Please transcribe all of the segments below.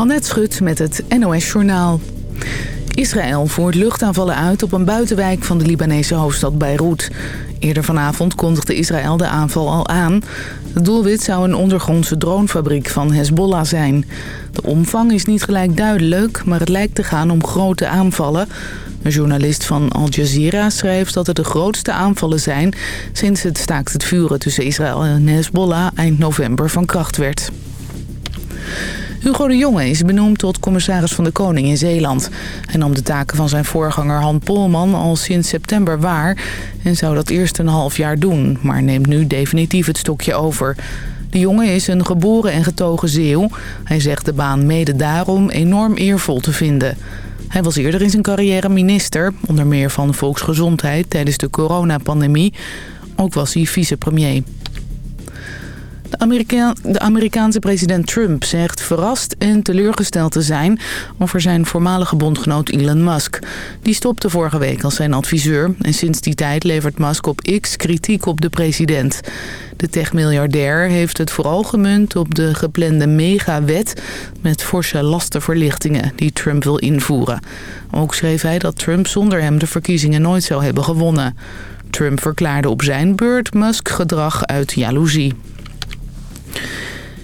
Annette Schut met het NOS Journaal. Israël voert luchtaanvallen uit op een buitenwijk van de Libanese hoofdstad Beirut. Eerder vanavond kondigde Israël de aanval al aan. Het doelwit zou een ondergrondse dronefabriek van Hezbollah zijn. De omvang is niet gelijk duidelijk, maar het lijkt te gaan om grote aanvallen. Een journalist van Al Jazeera schrijft dat het de grootste aanvallen zijn... sinds het staakt het vuren tussen Israël en Hezbollah eind november van kracht werd. Hugo de Jonge is benoemd tot commissaris van de Koning in Zeeland. Hij nam de taken van zijn voorganger Han Polman al sinds september waar... en zou dat eerst een half jaar doen, maar neemt nu definitief het stokje over... De jongen is een geboren en getogen zeeuw. Hij zegt de baan mede daarom enorm eervol te vinden. Hij was eerder in zijn carrière minister, onder meer van volksgezondheid tijdens de coronapandemie. Ook was hij vicepremier. De, de Amerikaanse president Trump zegt verrast en teleurgesteld te zijn over zijn voormalige bondgenoot Elon Musk. Die stopte vorige week als zijn adviseur en sinds die tijd levert Musk op X kritiek op de president. De techmiljardair heeft het vooral gemunt op de geplande megawet met forse lastenverlichtingen die Trump wil invoeren. Ook schreef hij dat Trump zonder hem de verkiezingen nooit zou hebben gewonnen. Trump verklaarde op zijn beurt Musk gedrag uit jaloezie.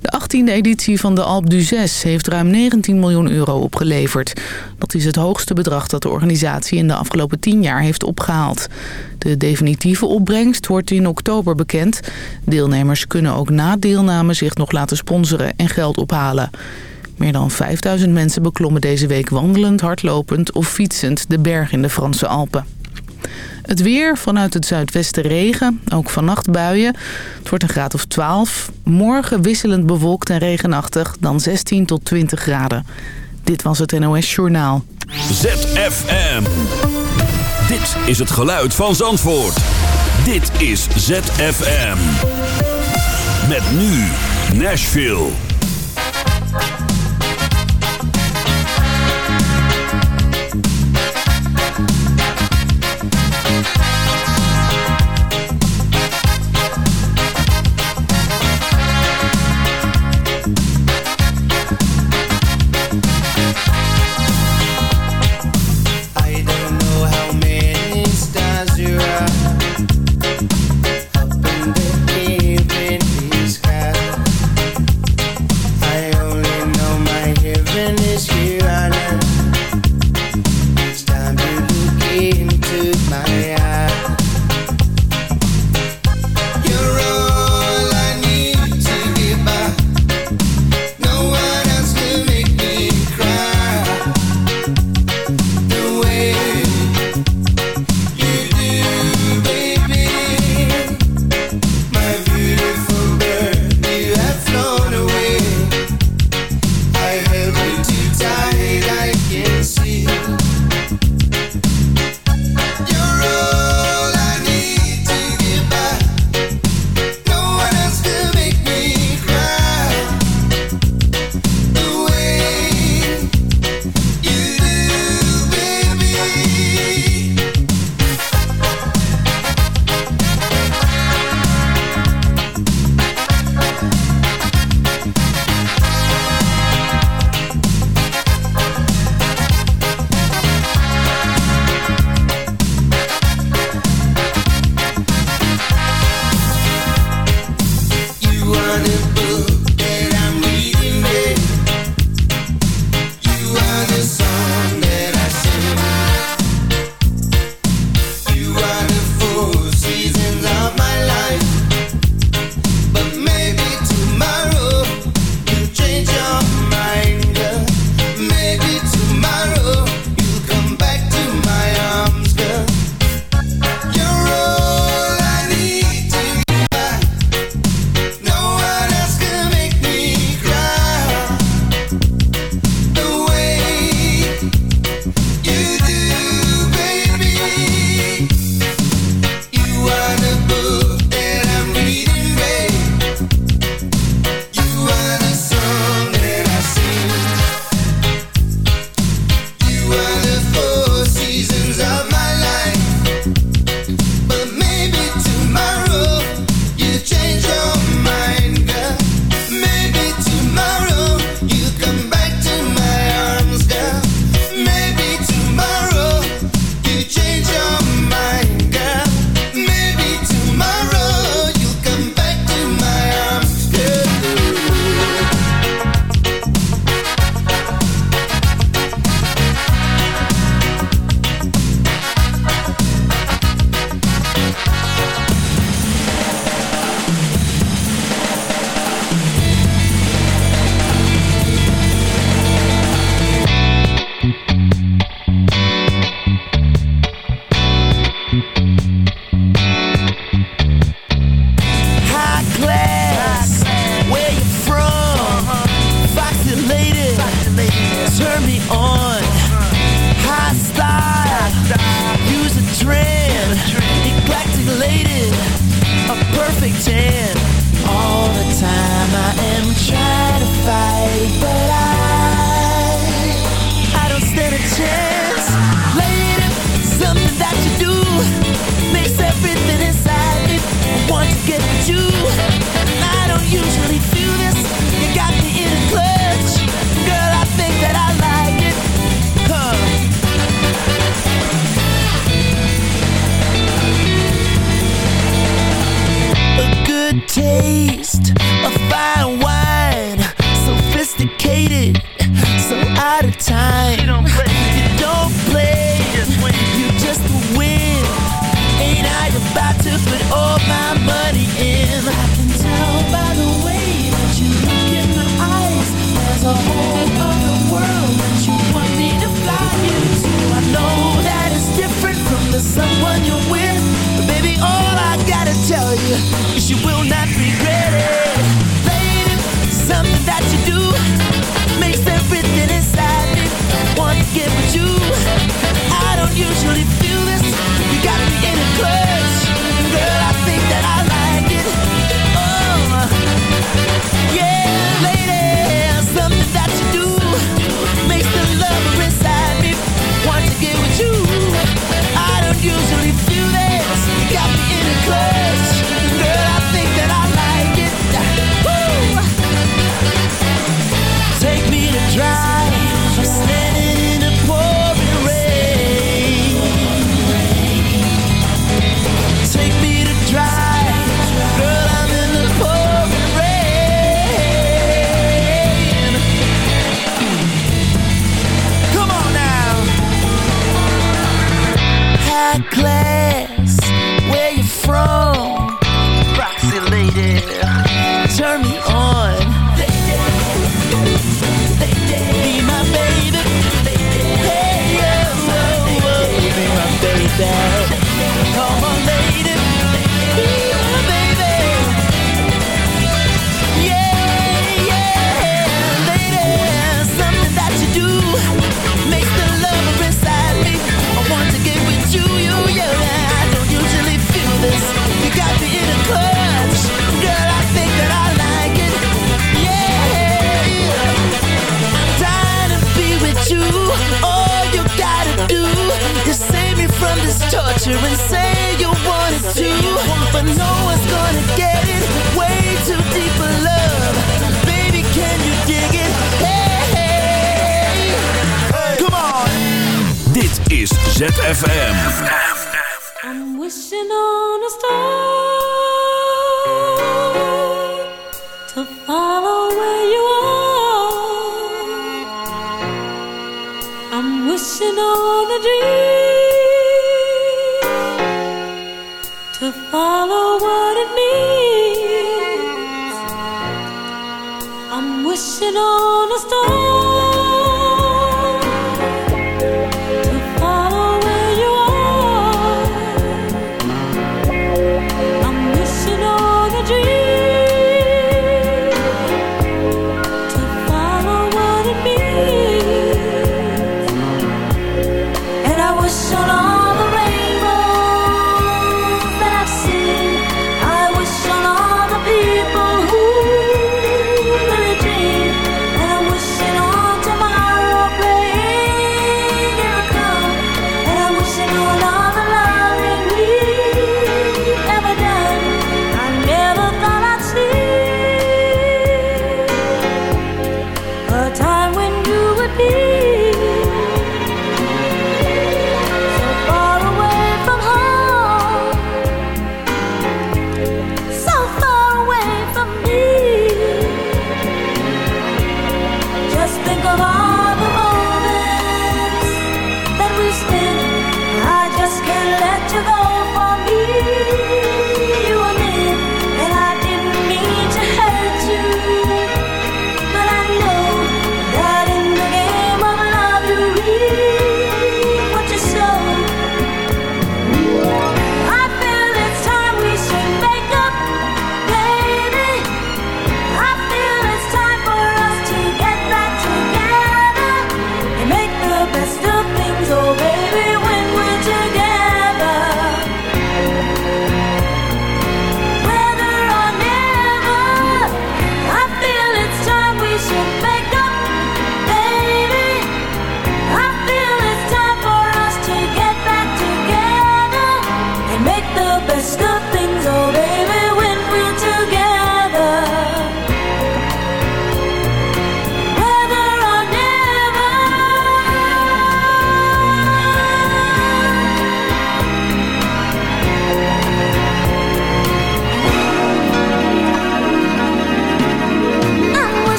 De 18e editie van de Alpe d'Huez heeft ruim 19 miljoen euro opgeleverd. Dat is het hoogste bedrag dat de organisatie in de afgelopen 10 jaar heeft opgehaald. De definitieve opbrengst wordt in oktober bekend. Deelnemers kunnen ook na deelname zich nog laten sponsoren en geld ophalen. Meer dan 5000 mensen beklommen deze week wandelend, hardlopend of fietsend de berg in de Franse Alpen. Het weer, vanuit het zuidwesten regen, ook vannacht buien. Het wordt een graad of 12. Morgen wisselend bewolkt en regenachtig, dan 16 tot 20 graden. Dit was het NOS Journaal. ZFM. Dit is het geluid van Zandvoort. Dit is ZFM. Met nu Nashville.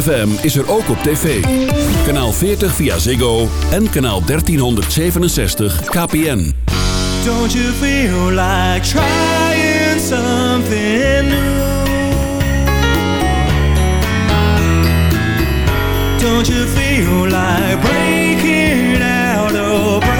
ZFM is er ook op tv. Kanaal 40 via Ziggo en kanaal 1367 KPN. Don't you feel like trying something new? Don't you feel like breaking out of breath?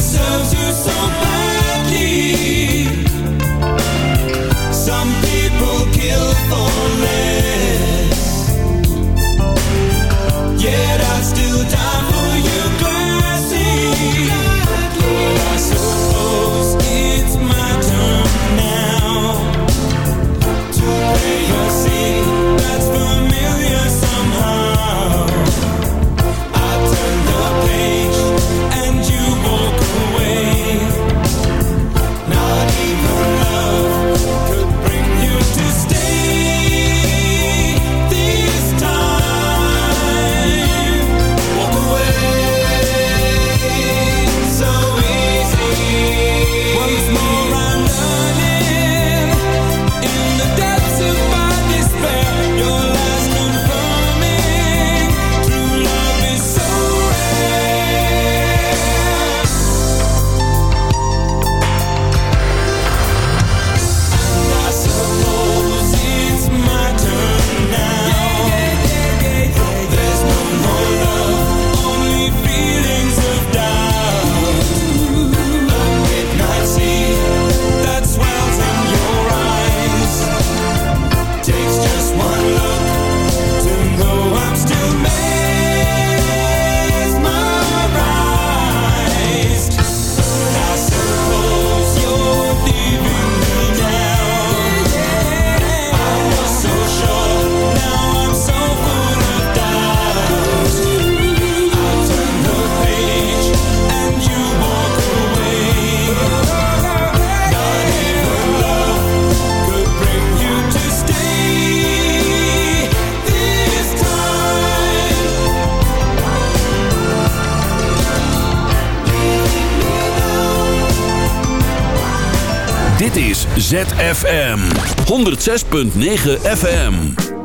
serves you so bad ZFM 106.9 FM.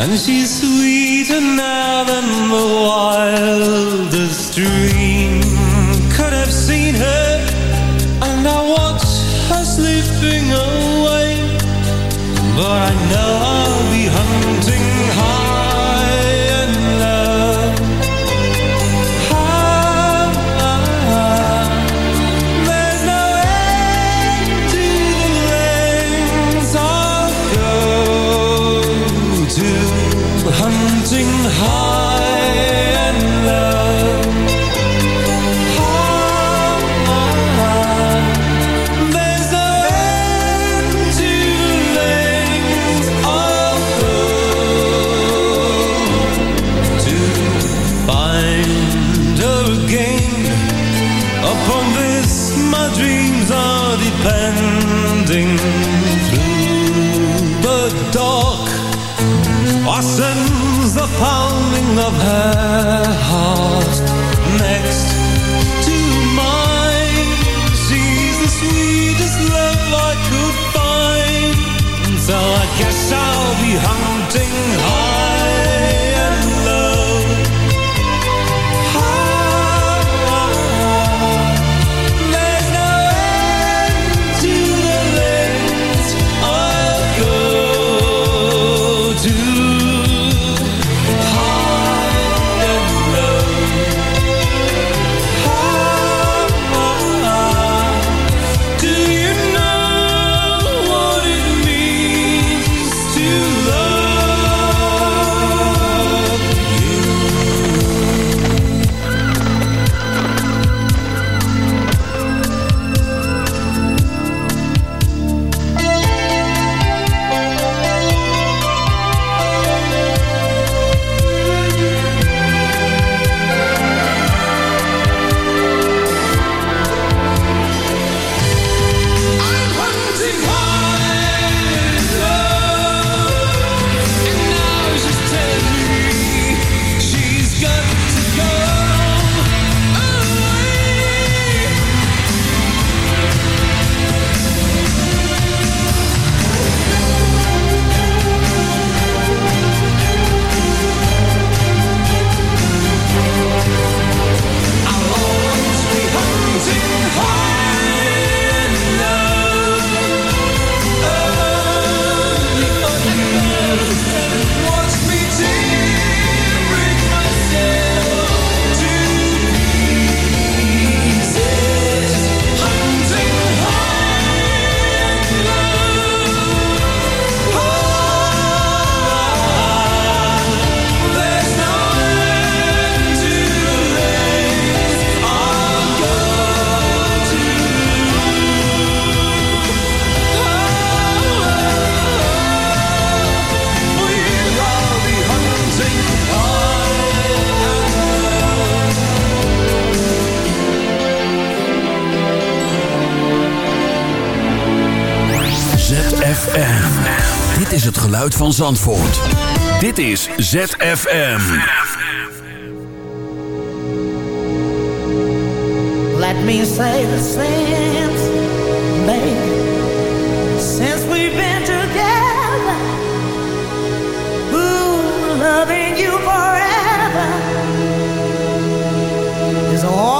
And she's sweeter now than the wine ZFM. Dit is het geluid van Zandvoort. Dit is ZFM. Let me say the same, baby. Since we've been together. Ooh, loving you forever. Is all